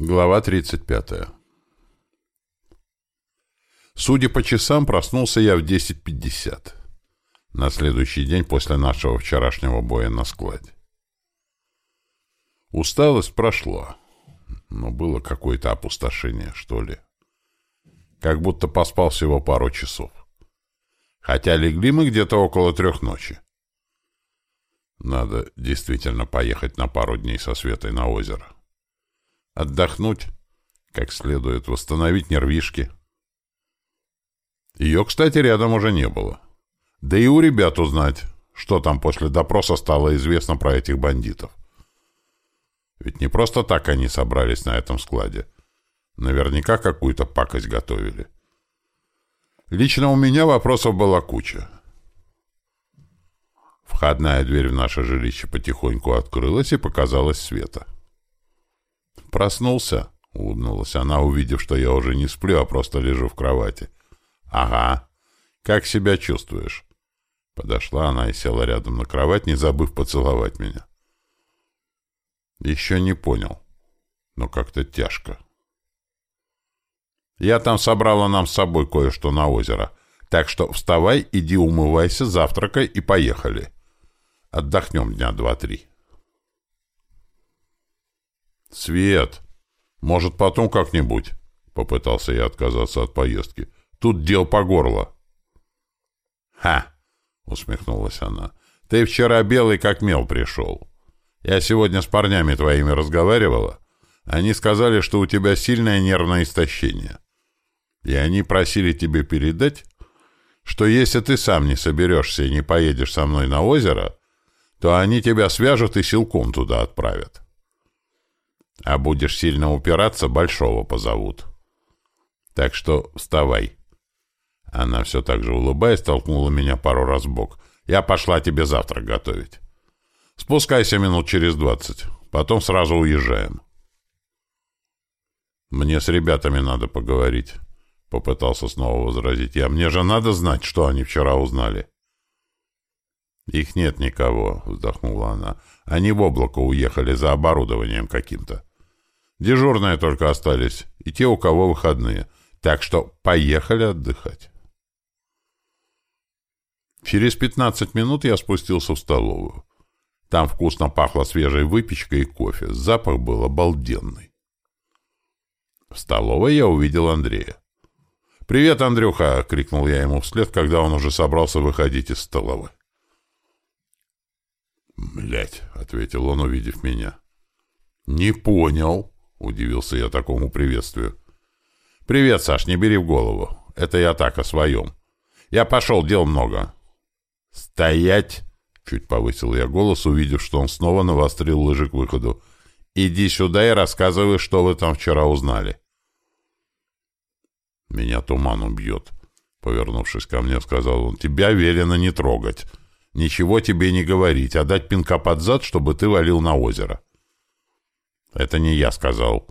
Глава 35. Судя по часам, проснулся я в 10.50. На следующий день после нашего вчерашнего боя на складе. Усталость прошла, но было какое-то опустошение, что ли. Как будто поспал всего пару часов. Хотя легли мы где-то около трех ночи. Надо действительно поехать на пару дней со Светой на озеро отдохнуть, как следует восстановить нервишки. Ее, кстати, рядом уже не было. Да и у ребят узнать, что там после допроса стало известно про этих бандитов. Ведь не просто так они собрались на этом складе. Наверняка какую-то пакость готовили. Лично у меня вопросов была куча. Входная дверь в наше жилище потихоньку открылась, и показалась Света. — «Проснулся?» — улыбнулась она, увидев, что я уже не сплю, а просто лежу в кровати. «Ага. Как себя чувствуешь?» Подошла она и села рядом на кровать, не забыв поцеловать меня. «Еще не понял. Но как-то тяжко». «Я там собрала нам с собой кое-что на озеро. Так что вставай, иди умывайся, завтракай и поехали. Отдохнем дня два-три». «Свет! Может, потом как-нибудь?» — попытался я отказаться от поездки. «Тут дел по горло». «Ха!» — усмехнулась она. «Ты вчера белый как мел пришел. Я сегодня с парнями твоими разговаривала. Они сказали, что у тебя сильное нервное истощение. И они просили тебе передать, что если ты сам не соберешься и не поедешь со мной на озеро, то они тебя свяжут и силком туда отправят». А будешь сильно упираться, большого позовут. Так что вставай. Она все так же улыбаясь толкнула меня пару раз в бок. Я пошла тебе завтрак готовить. Спускайся минут через двадцать. Потом сразу уезжаем. Мне с ребятами надо поговорить. Попытался снова возразить я. Мне же надо знать, что они вчера узнали. «Их нет никого», — вздохнула она. «Они в облако уехали за оборудованием каким-то. Дежурные только остались, и те, у кого выходные. Так что поехали отдыхать. Через 15 минут я спустился в столовую. Там вкусно пахло свежей выпечкой и кофе. Запах был обалденный. В столовой я увидел Андрея. «Привет, Андрюха!» — крикнул я ему вслед, когда он уже собрался выходить из столовой. «Блядь!» — ответил он, увидев меня. «Не понял!» — удивился я такому приветствию. «Привет, Саш, не бери в голову. Это я так, о своем. Я пошел, дел много». «Стоять!» — чуть повысил я голос, увидев, что он снова навострил лыжи к выходу. «Иди сюда и рассказывай, что вы там вчера узнали». «Меня туман убьет», — повернувшись ко мне, сказал он. «Тебя велено не трогать. Ничего тебе не говорить, а дать пинка под зад, чтобы ты валил на озеро». «Это не я сказал».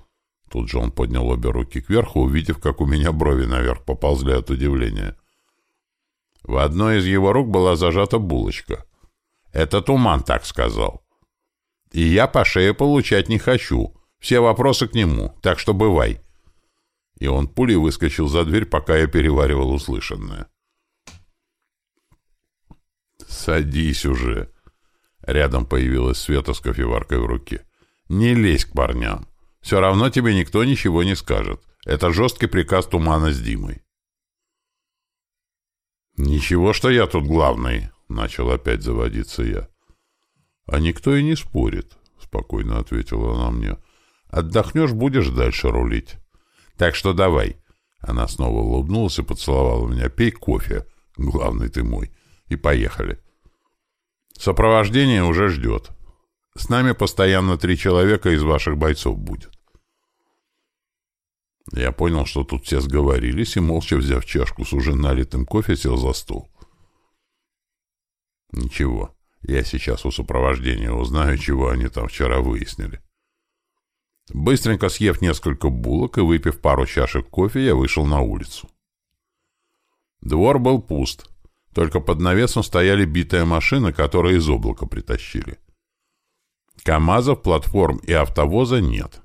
Тут же он поднял обе руки кверху, увидев, как у меня брови наверх поползли от удивления. В одной из его рук была зажата булочка. «Это Туман так сказал». «И я по шее получать не хочу. Все вопросы к нему, так что бывай». И он пулей выскочил за дверь, пока я переваривал услышанное. «Садись уже!» Рядом появилась Света с кофеваркой в руке. Не лезь к парням. Все равно тебе никто ничего не скажет. Это жесткий приказ Тумана с Димой. «Ничего, что я тут главный», — начал опять заводиться я. «А никто и не спорит», — спокойно ответила она мне. «Отдохнешь, будешь дальше рулить. Так что давай». Она снова улыбнулась и поцеловала меня. «Пей кофе, главный ты мой, и поехали». Сопровождение уже ждет. С нами постоянно три человека из ваших бойцов будет. Я понял, что тут все сговорились, и, молча взяв чашку с уже налитым кофе, сел за стол. Ничего, я сейчас у сопровождения узнаю, чего они там вчера выяснили. Быстренько съев несколько булок и выпив пару чашек кофе, я вышел на улицу. Двор был пуст, только под навесом стояли битые машины, которые из облака притащили. КАМАЗов, платформ и автовоза нет.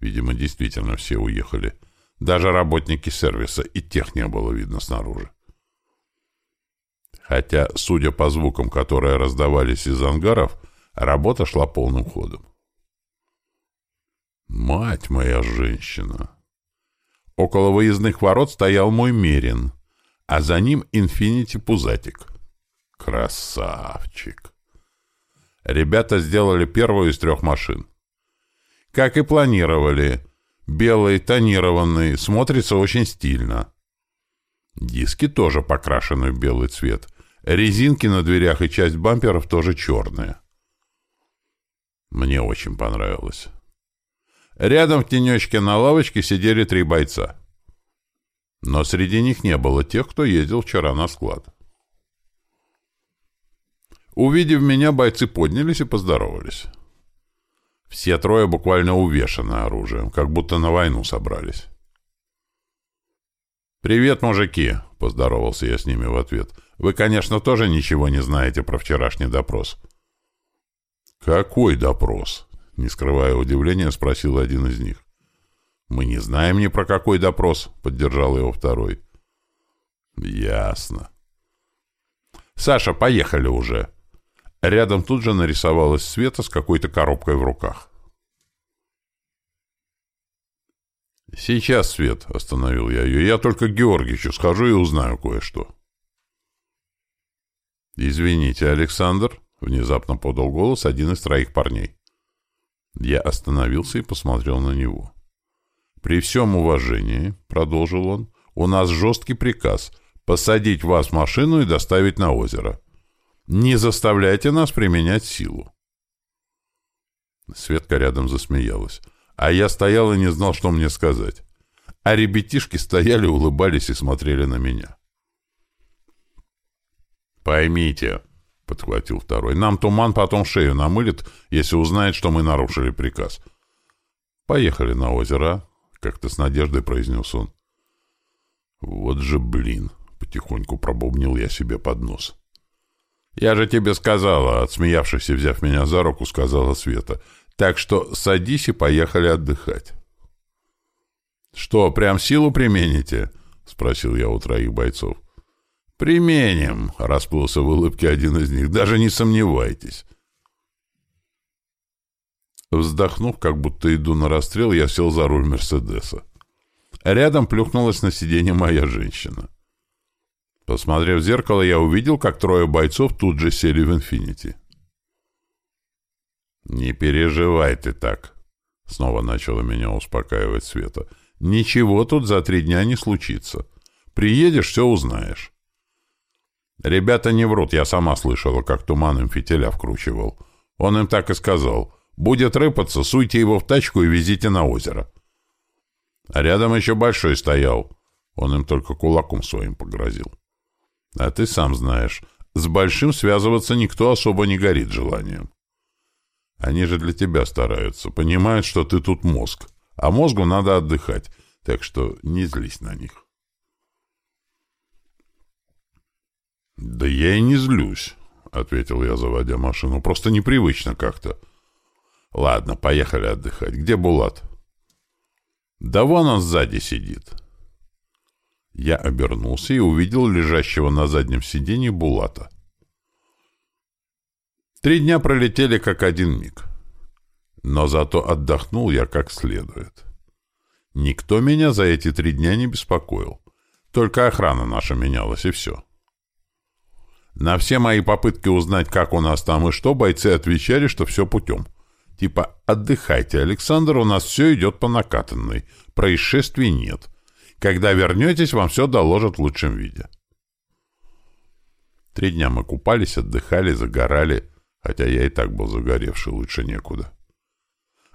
Видимо, действительно все уехали. Даже работники сервиса, и тех не было видно снаружи. Хотя, судя по звукам, которые раздавались из ангаров, работа шла полным ходом. Мать моя женщина! Около выездных ворот стоял мой Мерин, а за ним Инфинити Пузатик. Красавчик! Ребята сделали первую из трех машин. Как и планировали. Белый, тонированный, смотрится очень стильно. Диски тоже покрашены в белый цвет. Резинки на дверях и часть бамперов тоже черные. Мне очень понравилось. Рядом в тенечке на лавочке сидели три бойца. Но среди них не было тех, кто ездил вчера на склад. Увидев меня, бойцы поднялись и поздоровались. Все трое буквально увешаны оружием, как будто на войну собрались. «Привет, мужики!» — поздоровался я с ними в ответ. «Вы, конечно, тоже ничего не знаете про вчерашний допрос». «Какой допрос?» — не скрывая удивления, спросил один из них. «Мы не знаем ни про какой допрос», — поддержал его второй. «Ясно». «Саша, поехали уже!» Рядом тут же нарисовалась Света с какой-то коробкой в руках. «Сейчас, Свет», — остановил я ее, — «я только к Георгичу схожу и узнаю кое-что». «Извините, Александр», — внезапно подал голос один из троих парней. Я остановился и посмотрел на него. «При всем уважении», — продолжил он, — «у нас жесткий приказ — посадить вас в машину и доставить на озеро. Не заставляйте нас применять силу. Светка рядом засмеялась. А я стоял и не знал, что мне сказать. А ребятишки стояли, улыбались и смотрели на меня. «Поймите», — подхватил второй, — «нам туман потом шею намылит, если узнает, что мы нарушили приказ». «Поехали на озеро», — как-то с надеждой произнес он. «Вот же блин», — потихоньку пробубнил я себе под нос. «Я же тебе сказала», — отсмеявшись и взяв меня за руку, сказала Света. «Так что садись и поехали отдыхать». «Что, прям силу примените?» — спросил я у троих бойцов. «Применим», — расплылся в улыбке один из них. «Даже не сомневайтесь». Вздохнув, как будто иду на расстрел, я сел за руль Мерседеса. Рядом плюхнулась на сиденье моя женщина. Посмотрев в зеркало, я увидел, как трое бойцов тут же сели в «Инфинити». «Не переживай ты так», — снова начала меня успокаивать Света. «Ничего тут за три дня не случится. Приедешь, все узнаешь». Ребята не врут, я сама слышала, как туман им фитиля вкручивал. Он им так и сказал. «Будет рыпаться, суйте его в тачку и везите на озеро». А рядом еще большой стоял. Он им только кулаком своим погрозил. А ты сам знаешь, с большим связываться никто особо не горит желанием. Они же для тебя стараются, понимают, что ты тут мозг, а мозгу надо отдыхать, так что не злись на них. «Да я и не злюсь», — ответил я, заводя машину. «Просто непривычно как-то». «Ладно, поехали отдыхать. Где Булат?» «Да вон он сзади сидит». Я обернулся и увидел лежащего на заднем сиденье Булата. Три дня пролетели как один миг. Но зато отдохнул я как следует. Никто меня за эти три дня не беспокоил. Только охрана наша менялась, и все. На все мои попытки узнать, как у нас там и что, бойцы отвечали, что все путем. Типа, отдыхайте, Александр, у нас все идет по накатанной. Происшествий нет. Когда вернетесь, вам все доложат в лучшем виде. Три дня мы купались, отдыхали, загорали, хотя я и так был загоревший, лучше некуда.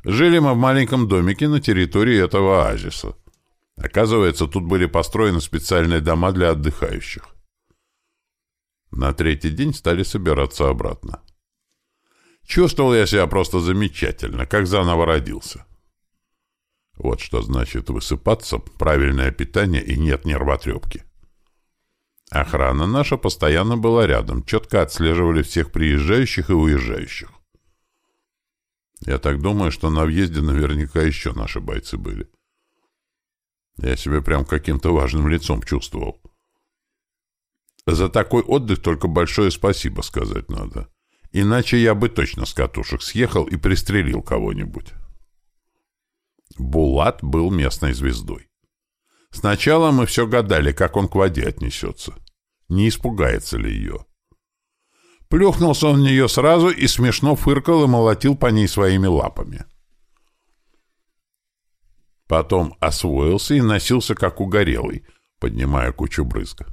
Жили мы в маленьком домике на территории этого оазиса. Оказывается, тут были построены специальные дома для отдыхающих. На третий день стали собираться обратно. Чувствовал я себя просто замечательно, как заново родился. Вот что значит высыпаться, правильное питание и нет нервотрепки. Охрана наша постоянно была рядом, четко отслеживали всех приезжающих и уезжающих. Я так думаю, что на въезде наверняка еще наши бойцы были. Я себя прям каким-то важным лицом чувствовал. За такой отдых только большое спасибо сказать надо. Иначе я бы точно с катушек съехал и пристрелил кого-нибудь. Булат был местной звездой. Сначала мы все гадали, как он к воде отнесется. Не испугается ли ее. Плюхнулся он в нее сразу и смешно фыркал и молотил по ней своими лапами. Потом освоился и носился, как угорелый, поднимая кучу брызг.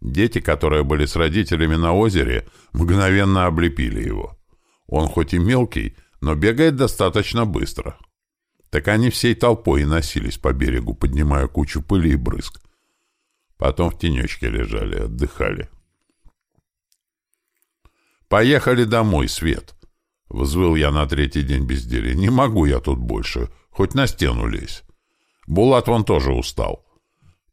Дети, которые были с родителями на озере, мгновенно облепили его. Он хоть и мелкий, но бегает достаточно быстро. Так они всей толпой и носились по берегу, поднимая кучу пыли и брызг. Потом в тенечке лежали, отдыхали. «Поехали домой, Свет!» — взвыл я на третий день безделия. «Не могу я тут больше. Хоть на стену лезь. Булат вон тоже устал».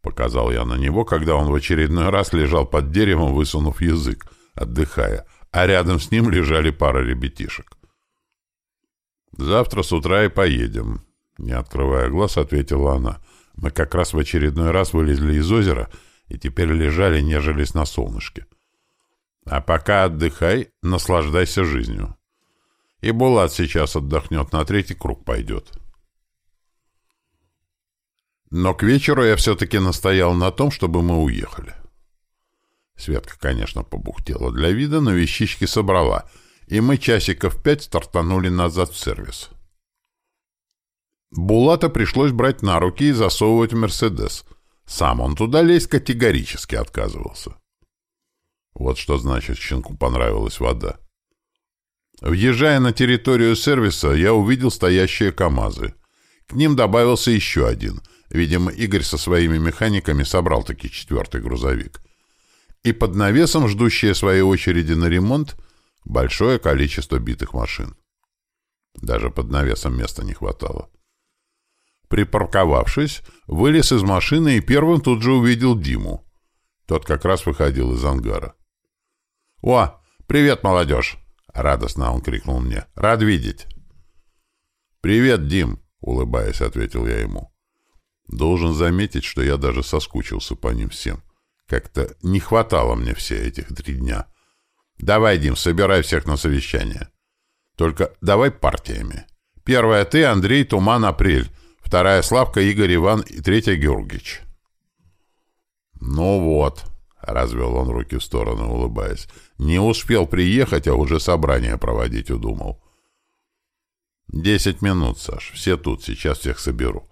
Показал я на него, когда он в очередной раз лежал под деревом, высунув язык, отдыхая, а рядом с ним лежали пара ребятишек. «Завтра с утра и поедем», — не открывая глаз, ответила она. «Мы как раз в очередной раз вылезли из озера и теперь лежали, нежились на солнышке. А пока отдыхай, наслаждайся жизнью. И Булат сейчас отдохнет, на третий круг пойдет». Но к вечеру я все-таки настоял на том, чтобы мы уехали. Светка, конечно, побухтела для вида, но вещички собрала, и мы часиков пять стартанули назад в сервис. Булата пришлось брать на руки и засовывать в «Мерседес». Сам он туда лезть категорически отказывался. Вот что значит, щенку понравилась вода. Въезжая на территорию сервиса, я увидел стоящие КАМАЗы. К ним добавился еще один. Видимо, Игорь со своими механиками собрал таки четвертый грузовик. И под навесом, ждущие своей очереди на ремонт, большое количество битых машин. Даже под навесом места не хватало. Припарковавшись, вылез из машины и первым тут же увидел Диму. Тот как раз выходил из ангара. «О, привет, молодежь!» — радостно он крикнул мне. «Рад видеть!» «Привет, Дим!» — улыбаясь, ответил я ему. Должен заметить, что я даже соскучился по ним всем. Как-то не хватало мне все этих три дня. Давай, Дим, собирай всех на совещание. Только давай партиями. Первая ты, Андрей, Туман, Апрель. Вторая Славка, Игорь, Иван и третья Георгич. Ну вот, развел он руки в сторону, улыбаясь. Не успел приехать, а уже собрание проводить удумал. Десять минут, Саш. Все тут, сейчас всех соберу.